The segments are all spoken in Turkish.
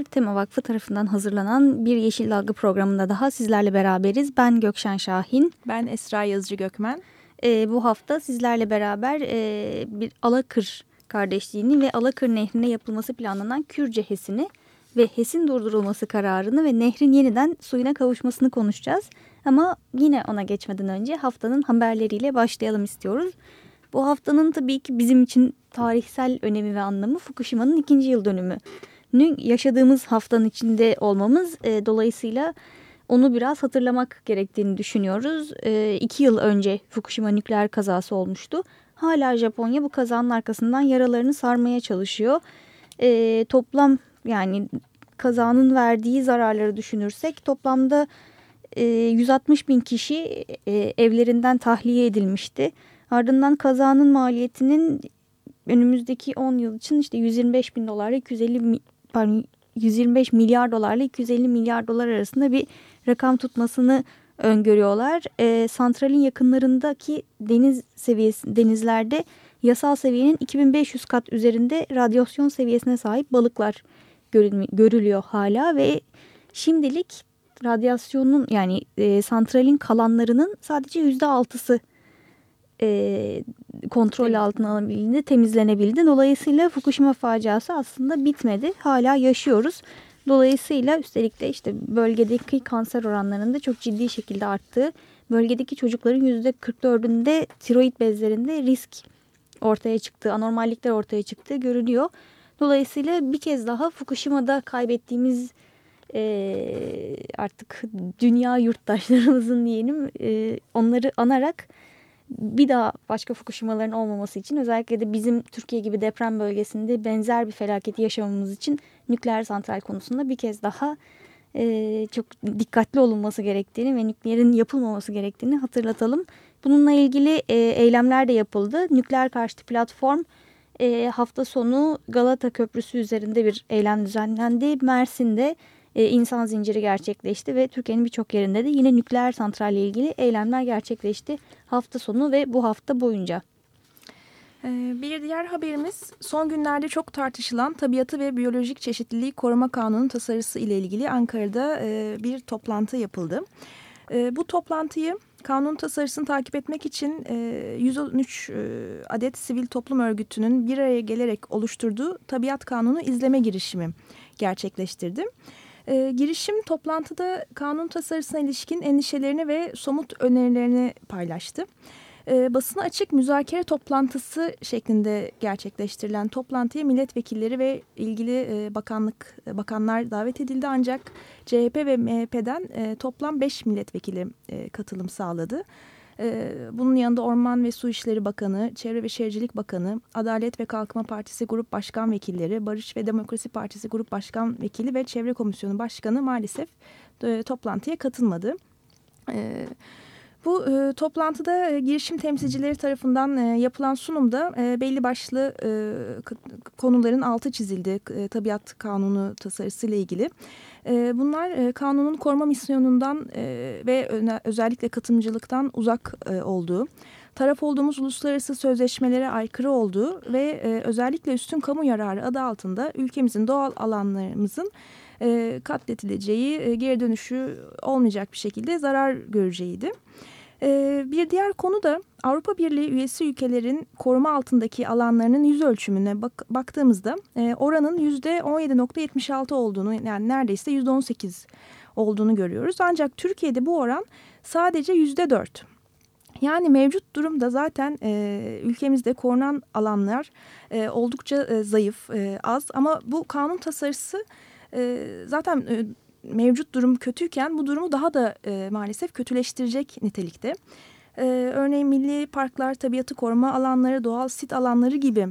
Merhabalar, Tema Vakfı tarafından hazırlanan bir Yeşil Dalga programında daha sizlerle beraberiz. Ben Gökşen Şahin. Ben Esra Yazıcı Gökmen. Ee, bu hafta sizlerle beraber e, bir Alakır kardeşliğini ve Alakır Nehri'ne yapılması planlanan Kürce HES'ini ve HES'in durdurulması kararını ve nehrin yeniden suyuna kavuşmasını konuşacağız. Ama yine ona geçmeden önce haftanın haberleriyle başlayalım istiyoruz. Bu haftanın tabii ki bizim için tarihsel önemi ve anlamı Fukushima'nın ikinci yıl dönümü yaşadığımız haftanın içinde olmamız e, dolayısıyla onu biraz hatırlamak gerektiğini düşünüyoruz. E, iki yıl önce Fukushima nükleer kazası olmuştu. Hala Japonya bu kazanın arkasından yaralarını sarmaya çalışıyor. E, toplam yani kazanın verdiği zararları düşünürsek toplamda e, 160 bin kişi e, evlerinden tahliye edilmişti. Ardından kazanın maliyetinin önümüzdeki 10 yıl için işte 125 bin dolar 250 pardon 125 milyar dolarla 250 milyar dolar arasında bir rakam tutmasını öngörüyorlar. E, santralin yakınlarındaki deniz seviyesi denizlerde yasal seviyenin 2500 kat üzerinde radyasyon seviyesine sahip balıklar görülüyor hala ve şimdilik radyasyonun yani e, santralin kalanlarının sadece yüzde altısı e, kontrol altına alınabildi, temizlenebildi. Dolayısıyla Fukushima faciası aslında bitmedi. Hala yaşıyoruz. Dolayısıyla üstelik de işte bölgedeki kanser oranlarının da çok ciddi şekilde arttığı, bölgedeki çocukların %44'ünde tiroid bezlerinde risk ortaya çıktığı, anormallikler ortaya çıktığı görülüyor. Dolayısıyla bir kez daha Fukushima'da kaybettiğimiz e, artık dünya yurttaşlarımızın diyelim e, onları anarak bir daha başka Fukushima'ların olmaması için özellikle de bizim Türkiye gibi deprem bölgesinde benzer bir felaketi yaşamamız için nükleer santral konusunda bir kez daha e, çok dikkatli olunması gerektiğini ve nükleerin yapılmaması gerektiğini hatırlatalım. Bununla ilgili e, eylemler de yapıldı. Nükleer karşıtı platform e, hafta sonu Galata Köprüsü üzerinde bir eylem düzenlendi. Mersin'de e, insan zinciri gerçekleşti ve Türkiye'nin birçok yerinde de yine nükleer santralle ilgili eylemler gerçekleşti hafta sonu ve bu hafta boyunca. Ee, bir diğer haberimiz son günlerde çok tartışılan tabiatı ve biyolojik çeşitliliği koruma kanunu tasarısı ile ilgili Ankara'da e, bir toplantı yapıldı. E, bu toplantıyı kanun tasarısını takip etmek için 113 adet sivil toplum örgütünün bir araya gelerek oluşturduğu tabiat kanunu izleme girişimi gerçekleştirdi. E, girişim toplantıda kanun tasarısına ilişkin endişelerini ve somut önerilerini paylaştı. E, basına açık müzakere toplantısı şeklinde gerçekleştirilen toplantıya milletvekilleri ve ilgili e, bakanlık bakanlar davet edildi ancak CHP ve MHP'den e, toplam 5 milletvekili e, katılım sağladı. Ee, bunun yanında Orman ve Su İşleri Bakanı, Çevre ve Şehircilik Bakanı, Adalet ve Kalkınma Partisi Grup Başkan Vekilleri, Barış ve Demokrasi Partisi Grup Başkan Vekili ve Çevre Komisyonu Başkanı maalesef e, toplantıya katılmadı. Evet. Bu e, toplantıda e, girişim temsilcileri tarafından e, yapılan sunumda e, belli başlı e, konuların altı çizildi e, tabiat kanunu tasarısı ile ilgili. E, bunlar e, kanunun koruma misyonundan e, ve öne, özellikle katılımcılıktan uzak e, olduğu, taraf olduğumuz uluslararası sözleşmelere aykırı olduğu ve e, özellikle üstün kamu yararı adı altında ülkemizin doğal alanlarımızın e, katletileceği, e, geri dönüşü olmayacak bir şekilde zarar göreceğiydi. E, bir diğer konu da Avrupa Birliği üyesi ülkelerin koruma altındaki alanlarının yüz ölçümüne bak, baktığımızda e, oranın %17.76 olduğunu yani neredeyse %18 olduğunu görüyoruz. Ancak Türkiye'de bu oran sadece %4. Yani mevcut durumda zaten e, ülkemizde korunan alanlar e, oldukça e, zayıf, e, az ama bu kanun tasarısı e, zaten e, mevcut durum kötüyken bu durumu daha da e, maalesef kötüleştirecek nitelikte. E, örneğin milli parklar, tabiatı koruma alanları, doğal sit alanları gibi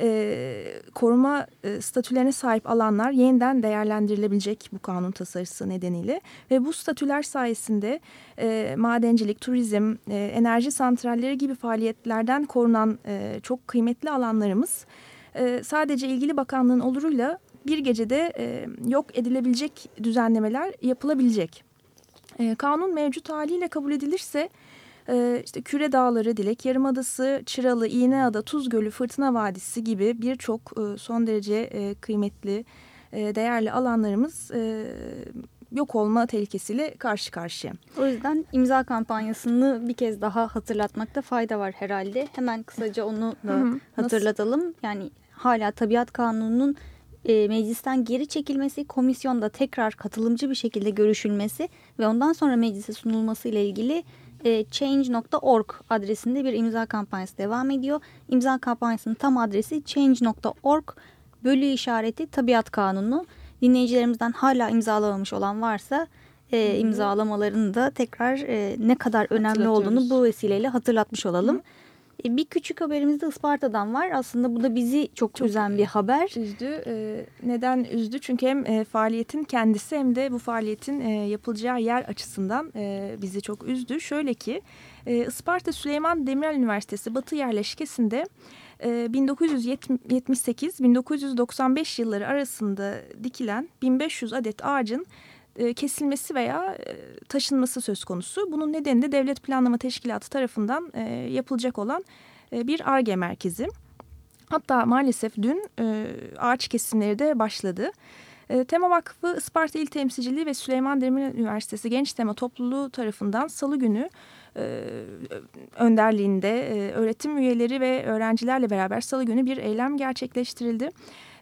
e, koruma e, statülerine sahip alanlar yeniden değerlendirilebilecek bu kanun tasarısı nedeniyle. Ve bu statüler sayesinde e, madencilik, turizm, e, enerji santralleri gibi faaliyetlerden korunan e, çok kıymetli alanlarımız e, sadece ilgili bakanlığın oluruyla bir gecede e, yok edilebilecek düzenlemeler yapılabilecek. E, kanun mevcut haliyle kabul edilirse e, işte Küre Dağları, Dilek Yarımadası, Çıralı, İğneada, Tuz Gölü, Fırtına Vadisi gibi birçok e, son derece e, kıymetli, e, değerli alanlarımız e, yok olma tehlikesiyle karşı karşıya. O yüzden imza kampanyasını bir kez daha hatırlatmakta fayda var herhalde. Hemen kısaca onu da hatırlatalım. Nasıl? Yani hala tabiat kanununun e, meclisten geri çekilmesi, komisyonda tekrar katılımcı bir şekilde görüşülmesi ve ondan sonra meclise sunulması ile ilgili e, change.org adresinde bir imza kampanyası devam ediyor. İmza kampanyasının tam adresi change.org bölü işareti tabiat kanunu. Dinleyicilerimizden hala imzalamamış olan varsa e, imzalamalarını da tekrar e, ne kadar önemli olduğunu bu vesileyle hatırlatmış olalım. Hı. E, bir küçük haberimiz de Isparta'dan var. Aslında bu da bizi çok, çok üzen bir haber. Üzdü. E, neden üzdü? Çünkü hem e, faaliyetin kendisi hem de bu faaliyetin yapılacağı yer açısından bizi çok üzdü. Şöyle ki Isparta Süleyman Demirel Üniversitesi Batı yerleşkesinde 1978-1995 yılları arasında dikilen 1500 adet ağacın e, kesilmesi veya e, taşınması söz konusu. Bunun nedeni de Devlet Planlama Teşkilatı tarafından e, yapılacak olan bir ARGE merkezi. Hatta maalesef dün ağaç kesimleri de başladı. Tema Vakfı Isparta İl Temsilciliği ve Süleyman Demirel Üniversitesi Genç Tema Topluluğu tarafından salı günü önderliğinde öğretim üyeleri ve öğrencilerle beraber salı günü bir eylem gerçekleştirildi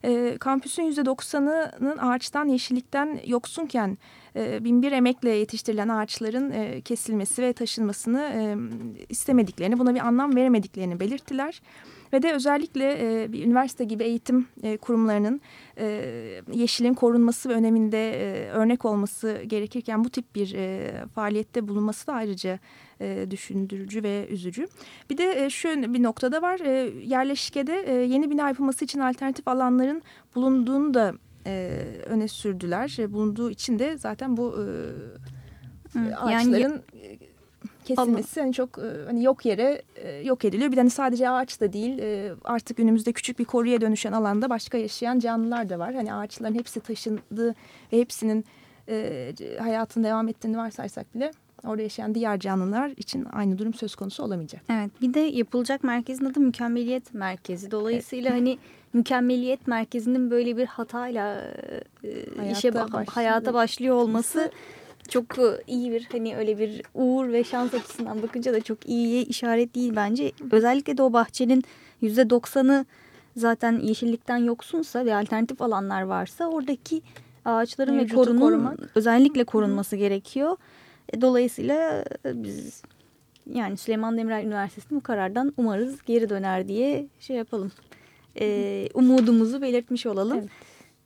e, kampüsün %90'ının ağaçtan yeşillikten yoksunken e, binbir emekle yetiştirilen ağaçların e, kesilmesi ve taşınmasını e, istemediklerini, buna bir anlam veremediklerini belirttiler. Ve de özellikle e, bir üniversite gibi eğitim e, kurumlarının e, yeşilin korunması ve öneminde e, örnek olması gerekirken bu tip bir e, faaliyette bulunması da ayrıca e, düşündürücü ve üzücü. Bir de e, şöyle bir noktada var e, yerleşkede e, yeni bina yapılması için alternatif alanların bulunduğunu da e, öne sürdüler. E, bulunduğu için de zaten bu e, ağaçların... Yani kesilmesi hani çok e, hani yok yere e, yok ediliyor. Bir de hani sadece ağaç da değil e, artık günümüzde küçük bir koruya dönüşen alanda başka yaşayan canlılar da var. Hani ağaçların hepsi taşındı ve hepsinin hayatın devam ettiğini varsaysak bile orada yaşayan diğer canlılar için aynı durum söz konusu olamayacak. Evet bir de yapılacak merkezin adı mükemmeliyet merkezi. Dolayısıyla evet. hani mükemmeliyet merkezinin böyle bir hatayla e, işe başlıyor. hayata başlıyor olması çok e, iyi bir hani öyle bir uğur ve şans açısından bakınca da çok iyi işaret değil bence. Özellikle de o bahçenin yüzde doksanı zaten yeşillikten yoksunsa ve alternatif alanlar varsa oradaki ağaçların Mevcutu ve korunun korumak. özellikle korunması Hı. gerekiyor. E, dolayısıyla e, biz yani Süleyman Demirel Üniversitesi'nin bu karardan umarız geri döner diye şey yapalım. Ee, umudumuzu belirtmiş olalım. Evet.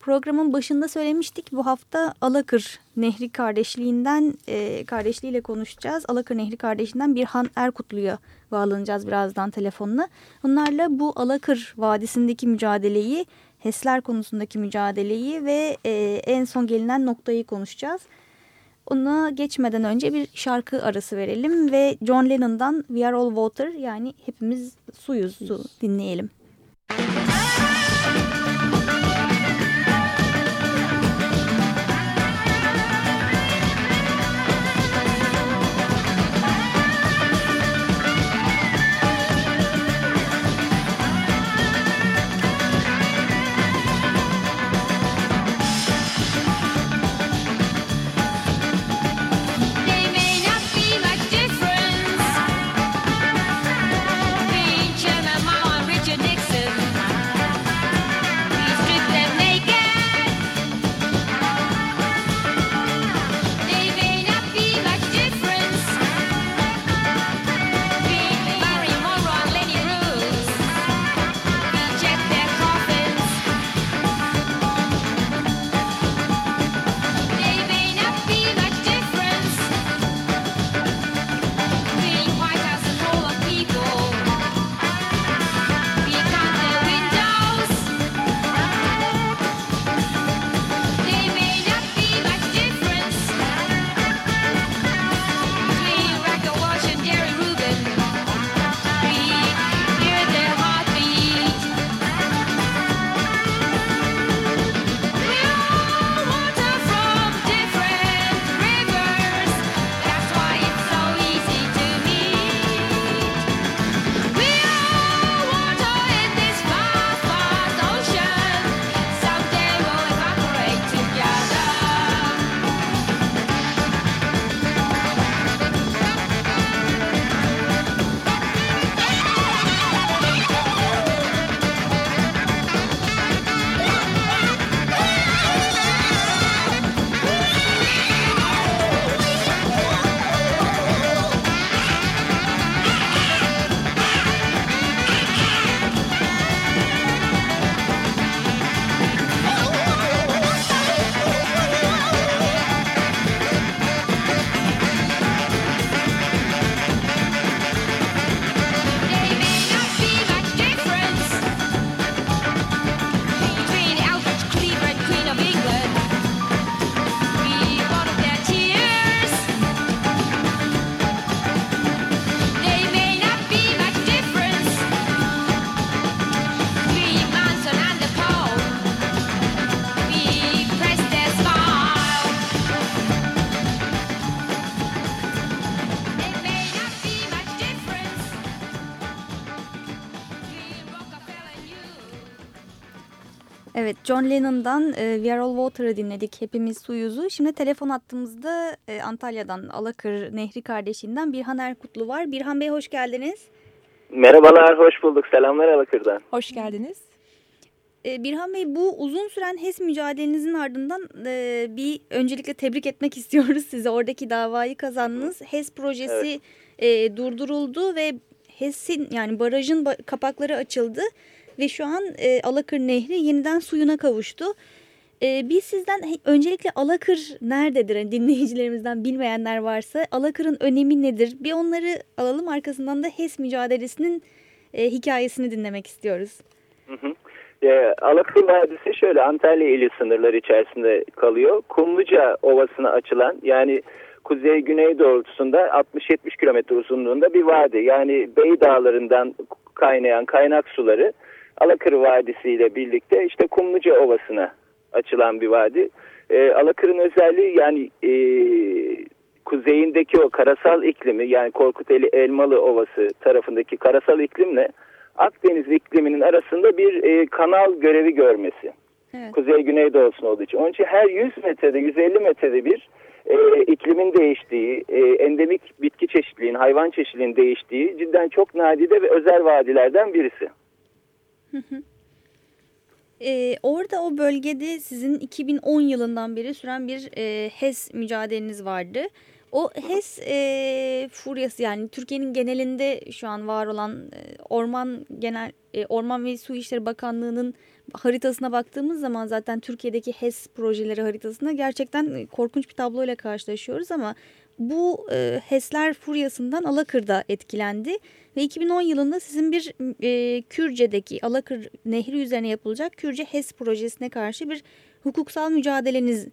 Programın başında söylemiştik bu hafta Alakır Nehri kardeşliğinden e, kardeşliğiyle konuşacağız. Alakır Nehri kardeşinden Birhan Erkutlu'ya bağlanacağız birazdan telefonla. Onlarla bu Alakır Vadisi'ndeki mücadeleyi, HES'ler konusundaki mücadeleyi ve e, en son gelinen noktayı konuşacağız. Ona geçmeden önce bir şarkı arası verelim ve John Lennon'dan We Are All Water yani hepimiz suyuz su dinleyelim. Richard Evet, John Lennon'dan e, We Are All Water'ı dinledik. Hepimiz suyuzu. Şimdi telefon attığımızda e, Antalya'dan Alakır Nehri kardeşinden Birhan Erkutlu var. Birhan Bey hoş geldiniz. Merhabalar, hoş bulduk. Selamlar Alakır'dan. Hoş geldiniz. E, Birhan Bey bu uzun süren HES mücadelenizin ardından e, bir öncelikle tebrik etmek istiyoruz size. Oradaki davayı kazandınız. HES projesi evet. e, durduruldu ve HES'in yani barajın kapakları açıldı ve şu an e, Alakır Nehri yeniden suyuna kavuştu. E, biz sizden öncelikle Alakır nerededir? Yani dinleyicilerimizden bilmeyenler varsa Alakır'ın önemi nedir? Bir onları alalım arkasından da HES mücadelesinin e, hikayesini dinlemek istiyoruz. Hı. E, Alakır Vadisi şöyle Antalya ili sınırları içerisinde kalıyor. Kumluca Ovası'na açılan yani kuzey-güney doğrultusunda 60-70 kilometre uzunluğunda bir vadi. Yani Bey Dağları'ndan kaynayan kaynak suları Alakır Vadisi ile birlikte işte Kumluca Ovası'na açılan bir vadi. E, Alakır'ın özelliği yani e, kuzeyindeki o karasal iklimi yani Korkuteli Elmalı Ovası tarafındaki karasal iklimle Akdeniz ikliminin arasında bir e, kanal görevi görmesi. Evet. Kuzey güney doğusuna olduğu için. Onun için her 100 metrede 150 metrede bir e, iklimin değiştiği, e, endemik bitki çeşitliliğin, hayvan çeşitliliğinin değiştiği cidden çok nadide ve özel vadilerden birisi. Ee, orada o bölgede sizin 2010 yılından beri süren bir e, HES mücadeleniz vardı. O HES e, furyası yani Türkiye'nin genelinde şu an var olan e, Orman Genel e, Orman ve Su İşleri Bakanlığı'nın haritasına baktığımız zaman zaten Türkiye'deki HES projeleri haritasında gerçekten korkunç bir tabloyla karşılaşıyoruz ama bu e, HES'ler furyasından Alakır'da etkilendi ve 2010 yılında sizin bir e, Kürce'deki Alakır Nehri üzerine yapılacak Kürce HES projesine karşı bir hukuksal mücadeleniz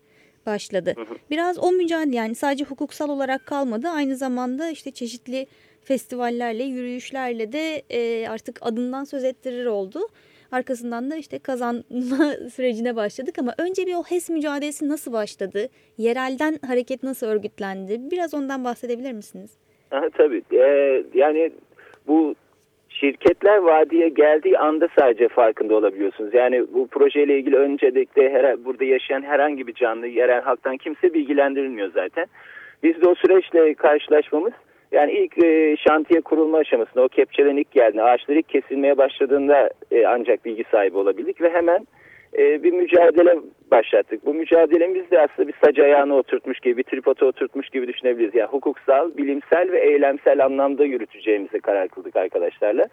başladı. Biraz o mücadele yani sadece hukuksal olarak kalmadı aynı zamanda işte çeşitli festivallerle, yürüyüşlerle de e, artık adından söz ettirir oldu. Arkasından da işte kazanma sürecine başladık ama önce bir o HES mücadelesi nasıl başladı? Yerelden hareket nasıl örgütlendi? Biraz ondan bahsedebilir misiniz? Aha, tabii. Ee, yani bu şirketler vadiye geldiği anda sadece farkında olabiliyorsunuz. Yani bu projeyle ilgili öncelikle her, burada yaşayan herhangi bir canlı, yerel halktan kimse bilgilendirilmiyor zaten. Biz de o süreçle karşılaşmamız yani ilk e, şantiye kurulma aşamasında o kepçelerin ilk geldiğinde ağaçlar ilk kesilmeye başladığında e, ancak bilgi sahibi olabildik ve hemen e, bir mücadele başlattık. Bu mücadelemiz de aslında bir sac ayağına oturtmuş gibi, bir tripoda oturtmuş gibi düşünebiliriz. Yani hukuksal, bilimsel ve eylemsel anlamda yürüteceğimize karar kıldık arkadaşlarla.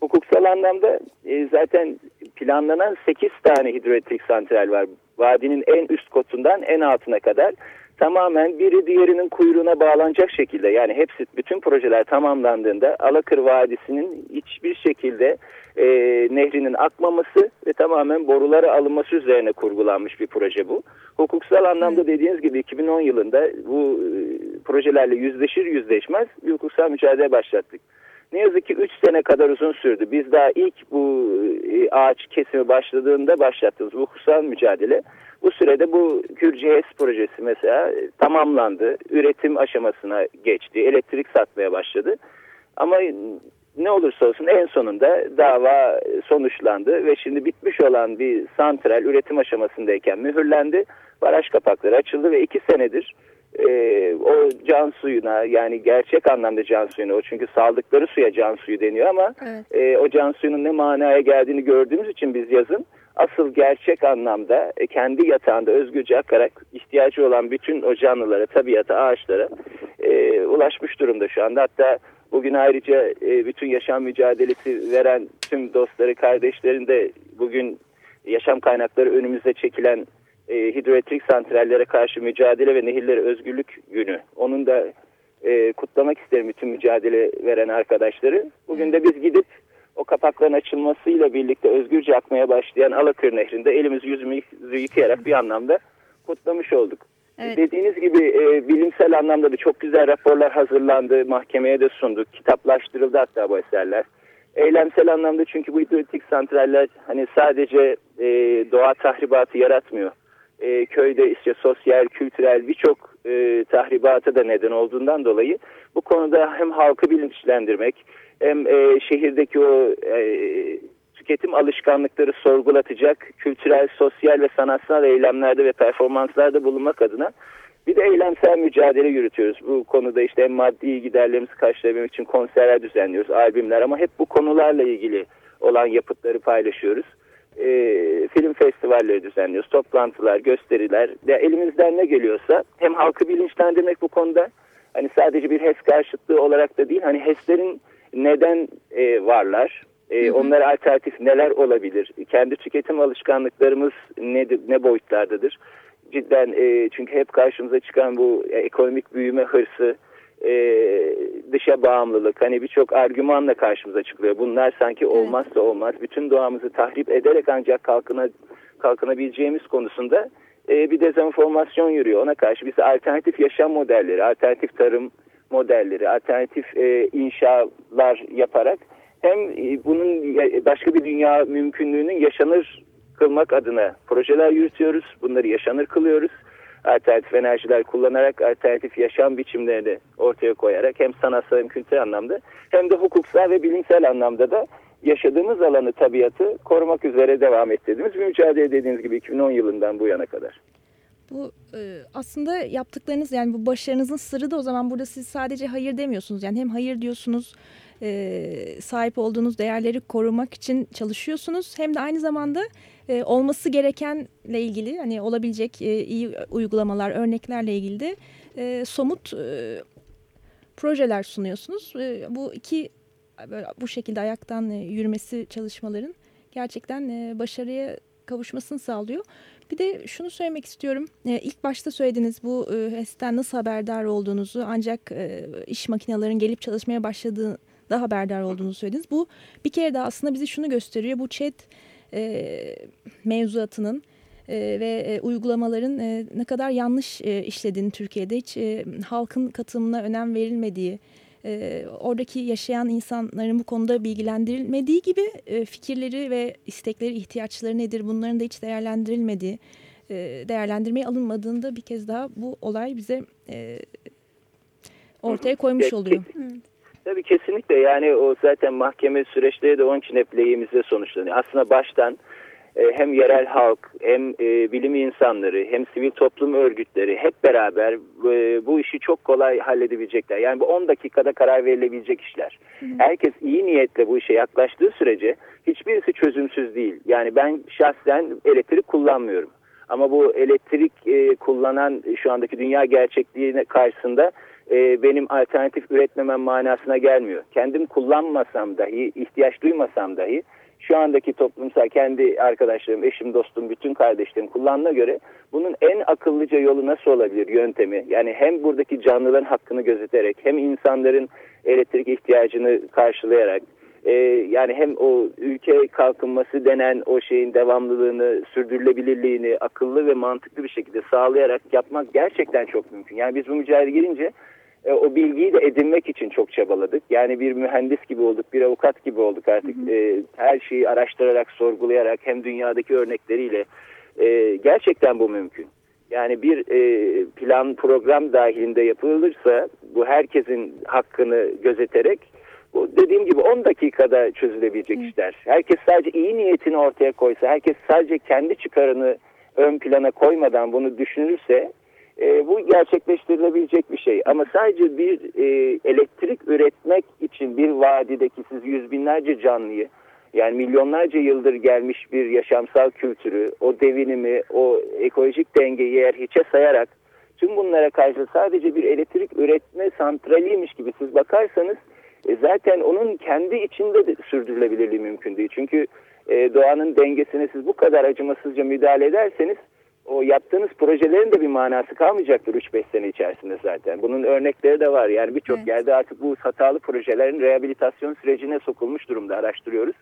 Hukuksal anlamda e, zaten planlanan 8 tane hidroelektrik santral var. Vadinin en üst kotundan en altına kadar tamamen biri diğerinin kuyruğuna bağlanacak şekilde yani hepsi bütün projeler tamamlandığında Alakır Vadisi'nin hiçbir şekilde e, nehrinin akmaması ve tamamen borulara alınması üzerine kurgulanmış bir proje bu. Hukuksal anlamda dediğiniz gibi 2010 yılında bu e, projelerle yüzleşir yüzleşmez bir hukuksal mücadele başlattık. Ne yazık ki 3 sene kadar uzun sürdü. Biz daha ilk bu e, ağaç kesimi başladığında başlattığımız bu hukuksal mücadele bu sürede bu Kürces projesi mesela e, tamamlandı. Üretim aşamasına geçti. Elektrik satmaya başladı. Ama ne olursa olsun en sonunda dava sonuçlandı ve şimdi bitmiş olan bir santral üretim aşamasındayken mühürlendi. Baraj kapakları açıldı ve iki senedir e, o can suyuna yani gerçek anlamda can suyuna o çünkü saldıkları suya can suyu deniyor ama evet. e, o can suyunun ne manaya geldiğini gördüğümüz için biz yazın asıl gerçek anlamda e, kendi yatağında özgürce akarak ihtiyacı olan bütün o canlılara, tabiata, ağaçlara e, ulaşmış durumda şu anda. Hatta bugün ayrıca e, bütün yaşam mücadelesi veren tüm dostları, kardeşlerin de bugün yaşam kaynakları önümüze çekilen e, hidroelektrik santrallere karşı mücadele ve nehirlere özgürlük günü. Onun da e, kutlamak isterim bütün mücadele veren arkadaşları. Bugün de biz gidip o kapakların açılmasıyla birlikte özgürce akmaya başlayan Alakır Nehri'nde elimizi yüzümüzü yıkayarak bir anlamda kutlamış olduk. Evet. Dediğiniz gibi e, bilimsel anlamda da çok güzel raporlar hazırlandı, mahkemeye de sunduk, kitaplaştırıldı hatta bu eserler. Eylemsel anlamda çünkü bu hidroelektrik santraller hani sadece e, doğa tahribatı yaratmıyor. E, köyde işte sosyal, kültürel birçok e, tahribata da neden olduğundan dolayı bu konuda hem halkı bilinçlendirmek, hem e, şehirdeki o e, tüketim alışkanlıkları sorgulatacak kültürel, sosyal ve sanatsal eylemlerde ve performanslarda bulunmak adına bir de eylemsel mücadele yürütüyoruz. Bu konuda işte maddi giderlerimizi karşılayabilmek için konserler düzenliyoruz, albümler ama hep bu konularla ilgili olan yapıtları paylaşıyoruz. E, film festivalleri düzenliyoruz, toplantılar, gösteriler. Ya elimizden ne geliyorsa hem halkı bilinçlendirmek bu konuda hani sadece bir HES karşıtlığı olarak da değil hani HES'lerin neden e, varlar, e, onlara alternatif neler olabilir, kendi tüketim alışkanlıklarımız ne, ne boyutlardadır? Cidden e, çünkü hep karşımıza çıkan bu e, ekonomik büyüme hırsı, e, dışa bağımlılık hani birçok argümanla karşımıza çıkıyor. Bunlar sanki olmazsa olmaz. Bütün doğamızı tahrip ederek ancak kalkına, kalkınabileceğimiz konusunda e, bir dezenformasyon yürüyor. Ona karşı biz alternatif yaşam modelleri, alternatif tarım modelleri, alternatif e, inşalar yaparak hem e, bunun başka bir dünya mümkünlüğünün yaşanır kılmak adına projeler yürütüyoruz. Bunları yaşanır kılıyoruz. Alternatif enerjiler kullanarak alternatif yaşam biçimlerini ortaya koyarak hem sanatsal hem kültürel anlamda hem de hukuksal ve bilimsel anlamda da yaşadığımız alanı tabiatı korumak üzere devam ettirdiğimiz bir mücadele dediğiniz gibi 2010 yılından bu yana kadar. Bu e, aslında yaptıklarınız yani bu başarınızın sırrı da o zaman burada siz sadece hayır demiyorsunuz. Yani hem hayır diyorsunuz e, sahip olduğunuz değerleri korumak için çalışıyorsunuz. Hem de aynı zamanda e, olması gerekenle ilgili hani olabilecek e, iyi uygulamalar, örneklerle ilgili de e, somut e, projeler sunuyorsunuz. E, bu iki böyle, bu şekilde ayaktan e, yürümesi çalışmaların gerçekten e, başarıya kavuşmasını sağlıyor. Bir de şunu söylemek istiyorum. E, ilk başta söylediniz bu e, HES'ten nasıl haberdar olduğunuzu ancak e, iş makinelerin gelip çalışmaya başladığı da haberdar olduğunu söylediniz. Bu bir kere daha aslında bize şunu gösteriyor. Bu chat e, mevzuatının e, ve e, uygulamaların e, ne kadar yanlış e, işlediğini Türkiye'de hiç e, halkın katılımına önem verilmediği, e, oradaki yaşayan insanların bu konuda bilgilendirilmediği gibi e, fikirleri ve istekleri, ihtiyaçları nedir bunların da hiç değerlendirilmediği, e, değerlendirmeye alınmadığında bir kez daha bu olay bize e, ortaya koymuş oluyor. Tabii kesinlikle yani o zaten mahkeme süreçleri de onun için hep lehimizde sonuçlanıyor. Aslında baştan e, hem yerel halk hem e, bilim insanları hem sivil toplum örgütleri hep beraber e, bu işi çok kolay halledebilecekler. Yani bu 10 dakikada karar verilebilecek işler. Herkes iyi niyetle bu işe yaklaştığı sürece hiçbirisi çözümsüz değil. Yani ben şahsen elektrik kullanmıyorum. Ama bu elektrik kullanan şu andaki dünya gerçekliğine karşısında e, benim alternatif üretmemem manasına gelmiyor. Kendim kullanmasam dahi, ihtiyaç duymasam dahi şu andaki toplumsal kendi arkadaşlarım, eşim, dostum, bütün kardeşlerim kullanına göre bunun en akıllıca yolu nasıl olabilir yöntemi? Yani hem buradaki canlıların hakkını gözeterek hem insanların elektrik ihtiyacını karşılayarak e, yani hem o ülke kalkınması denen o şeyin devamlılığını, sürdürülebilirliğini akıllı ve mantıklı bir şekilde sağlayarak yapmak gerçekten çok mümkün. Yani biz bu mücadele girince e, o bilgiyi de edinmek için çok çabaladık. Yani bir mühendis gibi olduk, bir avukat gibi olduk artık. Hı hı. E, her şeyi araştırarak, sorgulayarak hem dünyadaki örnekleriyle e, gerçekten bu mümkün. Yani bir e, plan program dahilinde yapılırsa bu herkesin hakkını gözeterek dediğim gibi 10 dakikada çözülebilecek Hı. işler. Herkes sadece iyi niyetini ortaya koysa, herkes sadece kendi çıkarını ön plana koymadan bunu düşünürse e, bu gerçekleştirilebilecek bir şey. Ama sadece bir e, elektrik üretmek için bir vadideki siz yüz binlerce canlıyı yani milyonlarca yıldır gelmiş bir yaşamsal kültürü, o devinimi, o ekolojik dengeyi eğer hiçe sayarak tüm bunlara karşı sadece bir elektrik üretme santraliymiş gibi siz bakarsanız e, zaten onun kendi içinde de sürdürülebilirliği mümkün değil. Çünkü e, doğanın dengesine siz bu kadar acımasızca müdahale ederseniz o yaptığınız projelerin de bir manası kalmayacaktır 3-5 sene içerisinde zaten. Bunun örnekleri de var. Yani birçok evet. yerde artık bu hatalı projelerin rehabilitasyon sürecine sokulmuş durumda araştırıyoruz.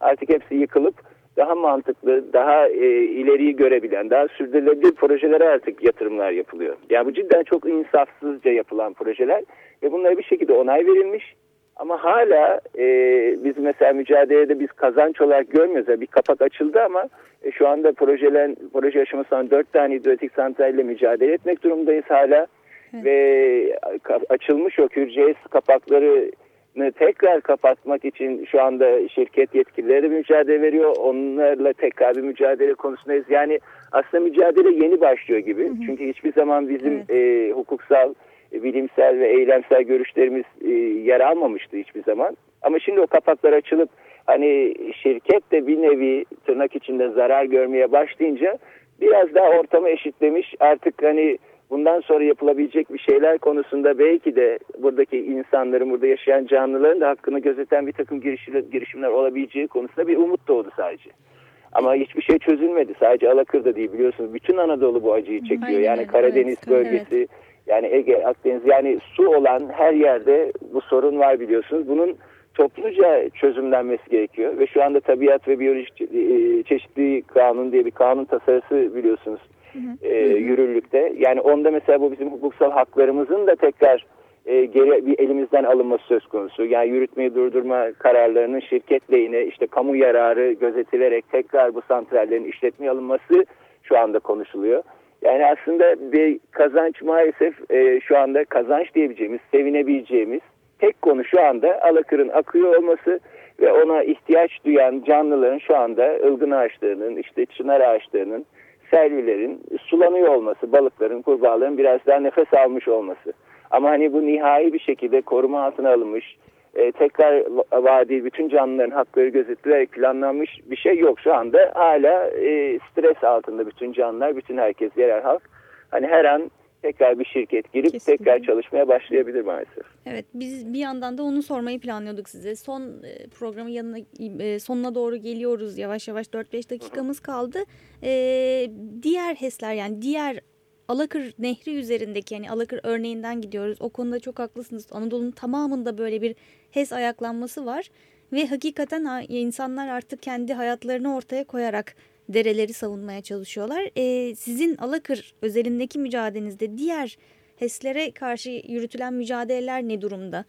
Artık hepsi yıkılıp daha mantıklı, daha e, ileriyi görebilen, daha sürdürülebilir projelere artık yatırımlar yapılıyor. Yani bu cidden çok insafsızca yapılan projeler ve bunlara bir şekilde onay verilmiş. Ama hala e, biz mesela mücadelede biz kazanç olarak görmüyoruz. Yani bir kapak açıldı ama e, şu anda projelerin, proje aşamasından dört tane hidroelektrik santralle mücadele etmek durumundayız hala. Evet. Ve açılmış o Kürceğiz kapakları tekrar kapatmak için şu anda şirket yetkilileri mücadele veriyor. Onlarla tekrar bir mücadele konusundayız. Yani aslında mücadele yeni başlıyor gibi. Hı hı. Çünkü hiçbir zaman bizim evet. e, hukuksal, bilimsel ve eylemsel görüşlerimiz e, yer almamıştı hiçbir zaman. Ama şimdi o kapaklar açılıp hani şirket de bir nevi tırnak içinde zarar görmeye başlayınca biraz daha ortamı eşitlemiş. Artık hani bundan sonra yapılabilecek bir şeyler konusunda belki de buradaki insanların, burada yaşayan canlıların da hakkını gözeten bir takım girişimler olabileceği konusunda bir umut doğdu sadece. Ama hiçbir şey çözülmedi. Sadece Alakır'da değil biliyorsunuz. Bütün Anadolu bu acıyı çekiyor. Aynen, yani Karadeniz evet, bölgesi, evet. Yani Ege, Akdeniz yani su olan her yerde bu sorun var biliyorsunuz. Bunun topluca çözümlenmesi gerekiyor. Ve şu anda tabiat ve biyolojik e, çeşitliği kanun diye bir kanun tasarısı biliyorsunuz E, yürürlükte. Yani onda mesela bu bizim hukuksal haklarımızın da tekrar e, geri bir elimizden alınması söz konusu. Yani yürütmeyi durdurma kararlarının şirket lehine işte kamu yararı gözetilerek tekrar bu santrallerin işletmeye alınması şu anda konuşuluyor. Yani aslında bir kazanç maalesef e, şu anda kazanç diyebileceğimiz, sevinebileceğimiz tek konu şu anda Alakır'ın akıyor olması ve ona ihtiyaç duyan canlıların şu anda ılgın ağaçlarının, işte çınar ağaçlarının, servilerin sulanıyor olması, balıkların, kurbağaların biraz daha nefes almış olması. Ama hani bu nihai bir şekilde koruma altına alınmış, e, tekrar vadi bütün canlıların hakları gözetilerek planlanmış bir şey yok. Şu anda hala e, stres altında bütün canlılar, bütün herkes, yerel halk. Hani her an tekrar bir şirket girip Kesinlikle. tekrar çalışmaya başlayabilir maalesef. Evet biz bir yandan da onu sormayı planlıyorduk size. Son e, programın yanına e, sonuna doğru geliyoruz yavaş yavaş 4-5 dakikamız kaldı. Ee, diğer HES'ler yani diğer Alakır Nehri üzerindeki yani Alakır örneğinden gidiyoruz. O konuda çok haklısınız. Anadolu'nun tamamında böyle bir HES ayaklanması var. Ve hakikaten insanlar artık kendi hayatlarını ortaya koyarak dereleri savunmaya çalışıyorlar. E, sizin Alakır özelindeki mücadelenizde diğer HES'lere karşı yürütülen mücadeleler ne durumda?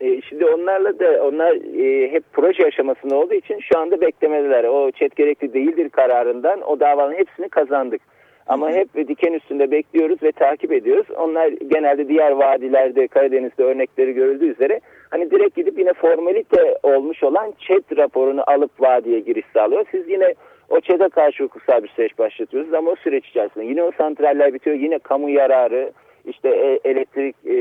E, şimdi onlarla da onlar e, hep proje aşamasında olduğu için şu anda beklemedeler. O çet gerekli değildir kararından o davanın hepsini kazandık. Ama hep diken üstünde bekliyoruz ve takip ediyoruz. Onlar genelde diğer vadilerde Karadeniz'de örnekleri görüldüğü üzere hani direkt gidip yine formalite olmuş olan ÇED raporunu alıp vadiye giriş sağlıyor. Siz yine o ÇED'e karşı hukuksal bir süreç başlatıyorsunuz ama o süreç içerisinde yine o santraller bitiyor. Yine kamu yararı işte e, elektrik e,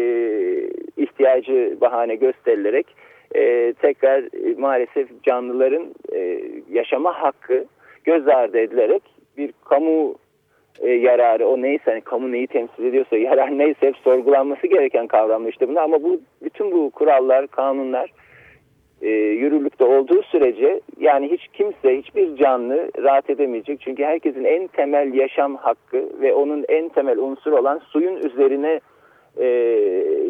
ihtiyacı bahane gösterilerek e, tekrar e, maalesef canlıların e, yaşama hakkı göz ardı edilerek bir kamu e, yararı o neyse hani kamu neyi temsil ediyorsa yarar neyse hep sorgulanması gereken kavramlar işte bunlar. Ama bu bütün bu kurallar kanunlar e, yürürlükte olduğu sürece yani hiç kimse hiçbir canlı rahat edemeyecek. Çünkü herkesin en temel yaşam hakkı ve onun en temel unsur olan suyun üzerine e,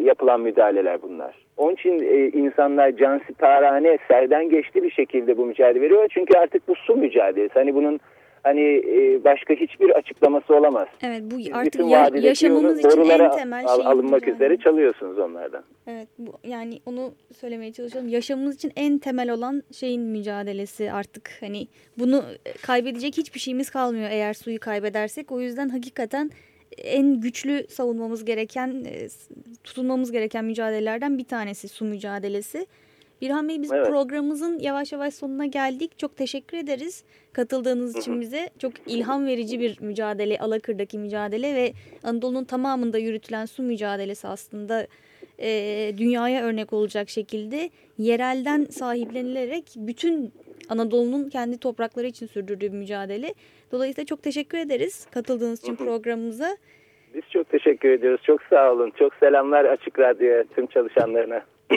yapılan müdahaleler bunlar. Onun için e, insanlar cansiparane serden geçti bir şekilde bu mücadele veriyor çünkü artık bu su mücadelesi. Hani bunun hani e, başka hiçbir açıklaması olamaz. Evet bu artık ya, yaşamımız için en temel şey. alınmak yani. üzere çalıyorsunuz onlardan. Evet bu, yani onu söylemeye çalışalım. Yaşamımız için en temel olan şeyin mücadelesi artık hani bunu kaybedecek hiçbir şeyimiz kalmıyor eğer suyu kaybedersek. O yüzden hakikaten en güçlü savunmamız gereken, e, tutunmamız gereken mücadelelerden bir tanesi su mücadelesi. Birhan Bey biz evet. programımızın yavaş yavaş sonuna geldik. Çok teşekkür ederiz katıldığınız için bize. Çok ilham verici bir mücadele, Alakır'daki mücadele ve Anadolu'nun tamamında yürütülen su mücadelesi aslında e, dünyaya örnek olacak şekilde yerelden sahiplenilerek bütün Anadolu'nun kendi toprakları için sürdürdüğü bir mücadele. Dolayısıyla çok teşekkür ederiz katıldığınız için programımıza. Biz çok teşekkür ediyoruz. Çok sağ olun. Çok selamlar Açık Radyo'ya tüm çalışanlarına.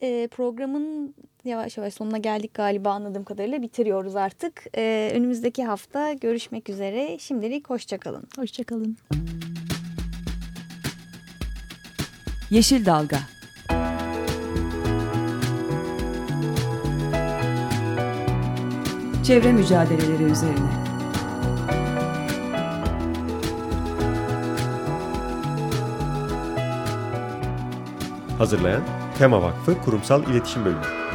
e, programın yavaş yavaş sonuna geldik galiba anladığım kadarıyla bitiriyoruz artık. E, önümüzdeki hafta görüşmek üzere. Şimdilik hoşçakalın. Hoşçakalın. Yeşil Dalga Çevre mücadeleleri üzerine Hazırlayan Tema Vakfı Kurumsal İletişim Bölümü